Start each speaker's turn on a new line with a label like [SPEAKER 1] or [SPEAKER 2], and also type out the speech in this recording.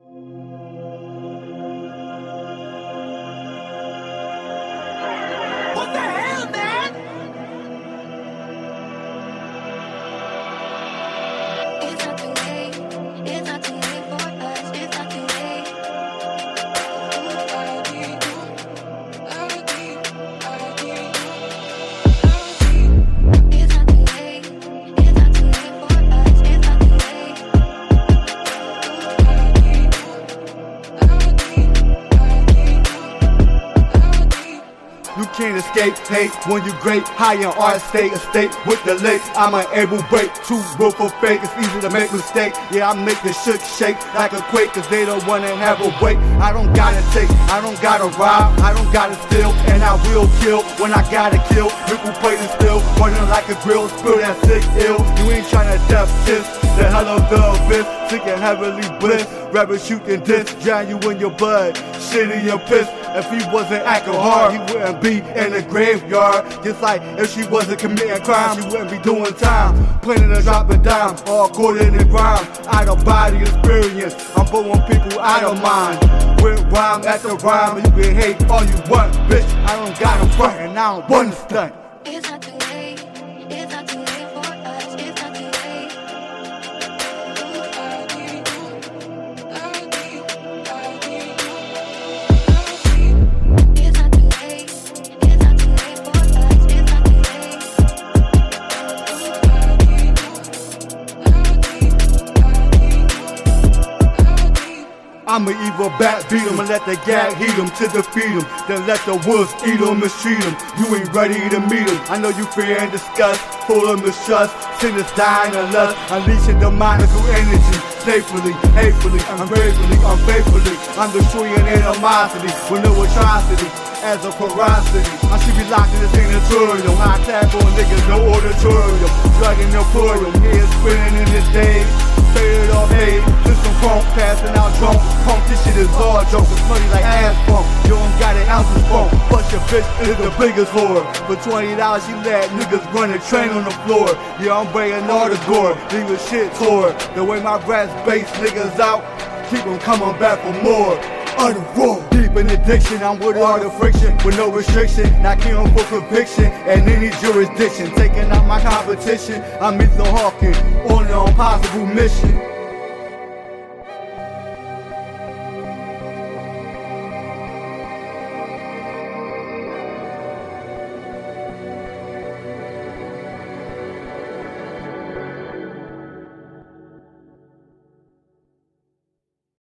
[SPEAKER 1] What
[SPEAKER 2] You can't escape hate when you great. High in art state, a state with the lakes. I'm an able break, too real for fake. It's easy to make mistake. Yeah, I make the shook shake like a quake, cause they don't wanna have a wait. I don't gotta take, I don't gotta rob, I don't gotta steal, and I will kill when I gotta kill. Nickel plate and still running like a grill, spill that sick ill. You ain't tryna death kiss the hell of the abyss, sick and heavily bliss. Rather shoot than diss, drown you in your blood, shit in your piss. If he wasn't acting hard, he wouldn't be in the graveyard. Just like if she wasn't committing crime, she wouldn't be doing time. Planning to drop a dime, all caught in the grime. Out of body experience, I'm blowing people out of mind. With rhyme after rhyme, you can hate all you want, bitch. I don't got a front and I don't want to stunt. I'm an evil bat, beat 'em and let the gag heat 'em to defeat defeat 'em. Then let the wolves eat 'em, mistreat 'em. You ain't ready to meet meet 'em. I know you fear and disgust, full of mistrust. Sinners dying of lust, unleashing demonical energy. Safely, hatefully, ungratefully, unfaithfully. I'm destroying animosity with no atrocity. As a ferocity, I should be locked in the sanatorium. Tap on niggas, no auditorium. Drugging the emporium, head spinning in his days. Faded off hate, just some crunk passing out drunk. Punk, this shit is all joke. It's money like ass pump. You don't got an ounce of funk. But your bitch is the biggest whore. For twenty dollars, she let niggas run a train on the floor. Yeah, I'm breaking all the gore. Leave a shit tore. The way my brass bass niggas out, keep keep 'em coming back for more. Deep in addiction, I'm with all the friction, with no restriction. Not killing for conviction and any jurisdiction. Taking out my competition, I'm Ethan Hawking on an impossible mission.